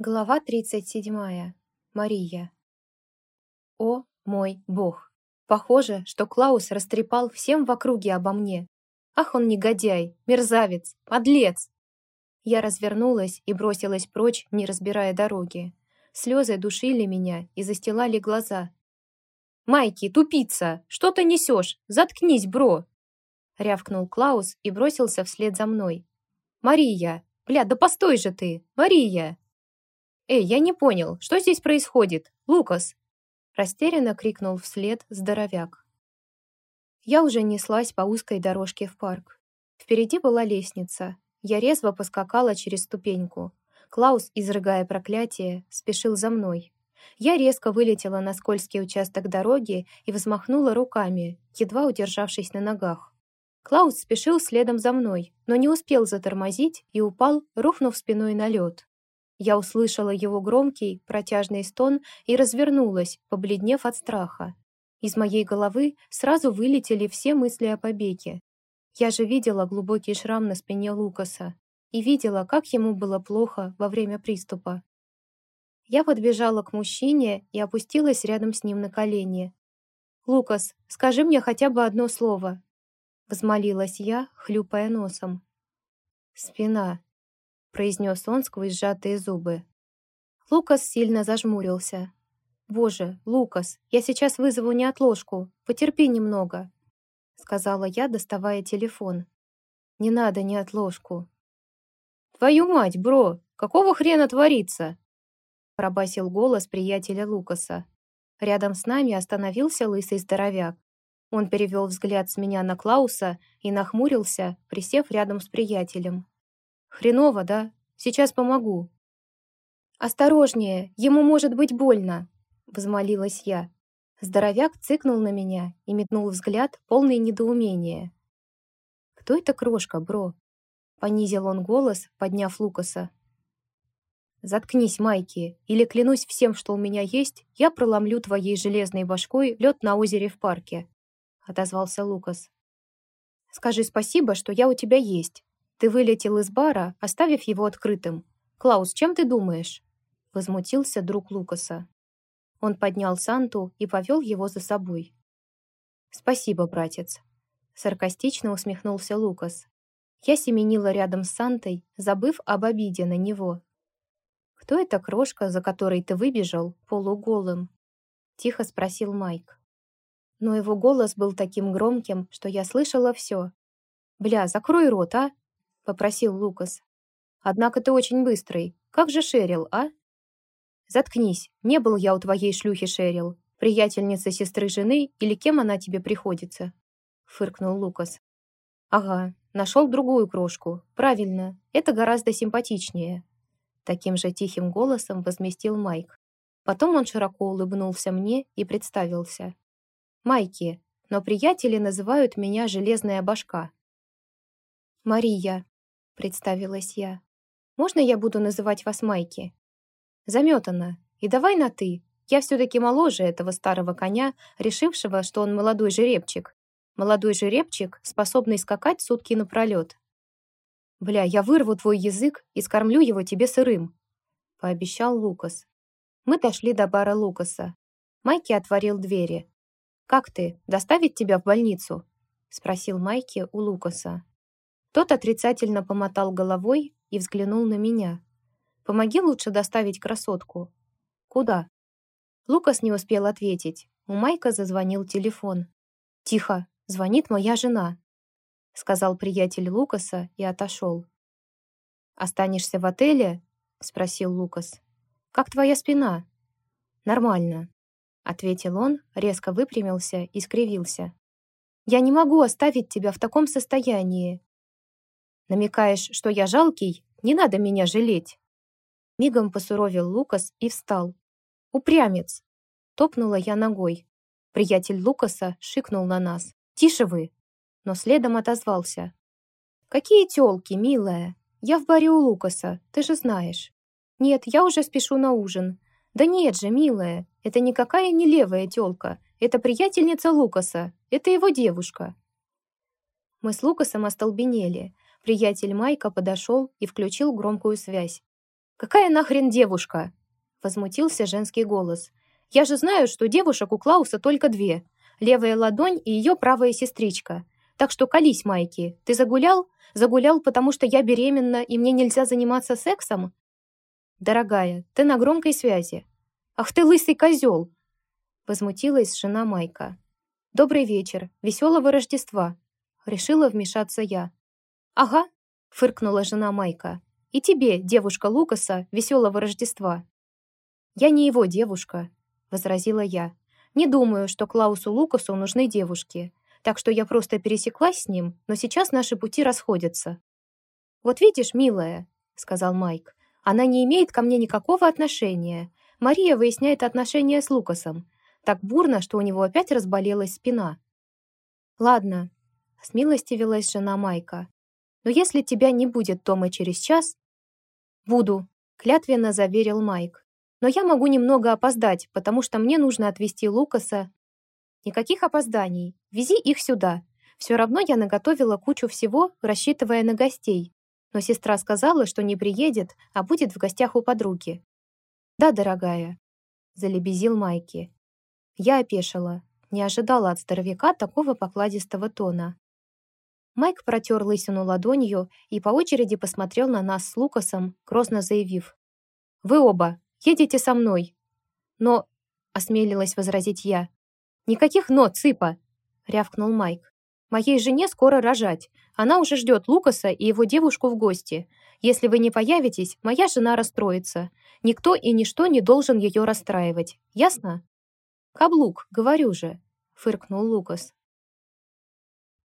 Глава 37. Мария. О, мой бог! Похоже, что Клаус растрепал всем в округе обо мне. Ах, он негодяй, мерзавец, подлец! Я развернулась и бросилась прочь, не разбирая дороги. Слезы душили меня и застилали глаза. «Майки, тупица! Что ты несешь? Заткнись, бро!» Рявкнул Клаус и бросился вслед за мной. «Мария! Бля, да постой же ты! Мария!» «Эй, я не понял, что здесь происходит? Лукас!» Растерянно крикнул вслед здоровяк. Я уже неслась по узкой дорожке в парк. Впереди была лестница. Я резво поскакала через ступеньку. Клаус, изрыгая проклятие, спешил за мной. Я резко вылетела на скользкий участок дороги и взмахнула руками, едва удержавшись на ногах. Клаус спешил следом за мной, но не успел затормозить и упал, рухнув спиной на лед. Я услышала его громкий, протяжный стон и развернулась, побледнев от страха. Из моей головы сразу вылетели все мысли о побеге. Я же видела глубокий шрам на спине Лукаса и видела, как ему было плохо во время приступа. Я подбежала к мужчине и опустилась рядом с ним на колени. «Лукас, скажи мне хотя бы одно слово», — взмолилась я, хлюпая носом. «Спина», произнес он сквозь сжатые зубы. Лукас сильно зажмурился. «Боже, Лукас, я сейчас вызову неотложку. Потерпи немного», — сказала я, доставая телефон. «Не надо неотложку». «Твою мать, бро! Какого хрена творится?» пробасил голос приятеля Лукаса. Рядом с нами остановился лысый здоровяк. Он перевел взгляд с меня на Клауса и нахмурился, присев рядом с приятелем. Хреново, да? Сейчас помогу. Осторожнее, ему может быть больно, взмолилась я. Здоровяк цыкнул на меня и метнул взгляд, полный недоумения. «Кто это крошка, бро?» Понизил он голос, подняв Лукаса. «Заткнись, Майки, или клянусь всем, что у меня есть, я проломлю твоей железной башкой лед на озере в парке», отозвался Лукас. «Скажи спасибо, что я у тебя есть, ты вылетел из бара, оставив его открытым. Клаус, чем ты думаешь?» Возмутился друг Лукаса. Он поднял Санту и повел его за собой. «Спасибо, братец», — саркастично усмехнулся Лукас. Я семенила рядом с Сантой, забыв об обиде на него. «Кто эта крошка, за которой ты выбежал, полуголым?» — тихо спросил Майк. Но его голос был таким громким, что я слышала все. «Бля, закрой рот, а!» Попросил Лукас. «Однако ты очень быстрый. Как же Шерил, а?» «Заткнись. Не был я у твоей шлюхи, Шерил. Приятельница сестры жены или кем она тебе приходится?» Фыркнул Лукас. «Ага, нашел другую крошку. Правильно, это гораздо симпатичнее». Таким же тихим голосом возместил Майк. Потом он широко улыбнулся мне и представился. «Майки, но приятели называют меня «железная башка». «Мария», представилась я. «Можно я буду называть вас Майки?» «Заметано. И давай на «ты». Я все-таки моложе этого старого коня, решившего, что он молодой жеребчик. Молодой жеребчик, способный скакать сутки напролет. «Бля, я вырву твой язык и скормлю его тебе сырым», — пообещал Лукас. Мы дошли до бара Лукаса. Майки отворил двери. «Как ты? Доставить тебя в больницу?» — спросил Майки у Лукаса. Тот отрицательно помотал головой и взглянул на меня. «Помоги лучше доставить красотку». «Куда?» Лукас не успел ответить. У Майка зазвонил телефон. «Тихо, звонит моя жена», — сказал приятель Лукаса и отошел. «Останешься в отеле?» — спросил Лукас. «Как твоя спина?» «Нормально», — ответил он, резко выпрямился и скривился. «Я не могу оставить тебя в таком состоянии. Намекаешь, что я жалкий? Не надо меня жалеть. Мигом посуровил Лукас и встал. Упрямец. Топнула я ногой. Приятель Лукаса шикнул на нас. «Тише вы!» Но следом отозвался. «Какие тёлки, милая! Я в баре у Лукаса, ты же знаешь. Нет, я уже спешу на ужин. Да нет же, милая, это никакая не левая тёлка. Это приятельница Лукаса, это его девушка». Мы с Лукасом остолбенели. Приятель Майка подошел и включил громкую связь. «Какая нахрен девушка?» Возмутился женский голос. «Я же знаю, что девушек у Клауса только две. Левая ладонь и ее правая сестричка. Так что колись, Майки. Ты загулял? Загулял, потому что я беременна и мне нельзя заниматься сексом? Дорогая, ты на громкой связи. Ах ты лысый козел! Возмутилась жена Майка. Добрый вечер, веселого Рождества. Решила вмешаться я. Ага, фыркнула жена Майка. И тебе, девушка Лукаса, веселого Рождества. Я не его девушка, возразила я. Не думаю, что Клаусу Лукасу нужны девушки, так что я просто пересеклась с ним, но сейчас наши пути расходятся. «Вот видишь, милая», — сказал Майк, «она не имеет ко мне никакого отношения. Мария выясняет отношения с Лукасом. Так бурно, что у него опять разболелась спина». «Ладно», — смилостивилась жена Майка, «но если тебя не будет дома через час...» «Буду», — клятвенно заверил Майк. «Но я могу немного опоздать, потому что мне нужно отвезти Лукаса Никаких опозданий. Вези их сюда. Все равно я наготовила кучу всего, рассчитывая на гостей. Но сестра сказала, что не приедет, а будет в гостях у подруги. «Да, дорогая», — залебезил Майки. Я опешила. Не ожидала от здоровяка такого покладистого тона. Майк протер лысину ладонью и по очереди посмотрел на нас с Лукасом, грозно заявив. «Вы оба едете со мной». «Но...» — осмелилась возразить я. «Никаких «но», цыпа!» — рявкнул Майк. «Моей жене скоро рожать. Она уже ждет Лукаса и его девушку в гости. Если вы не появитесь, моя жена расстроится. Никто и ничто не должен ее расстраивать. Ясно?» «Каблук, говорю же», — фыркнул Лукас.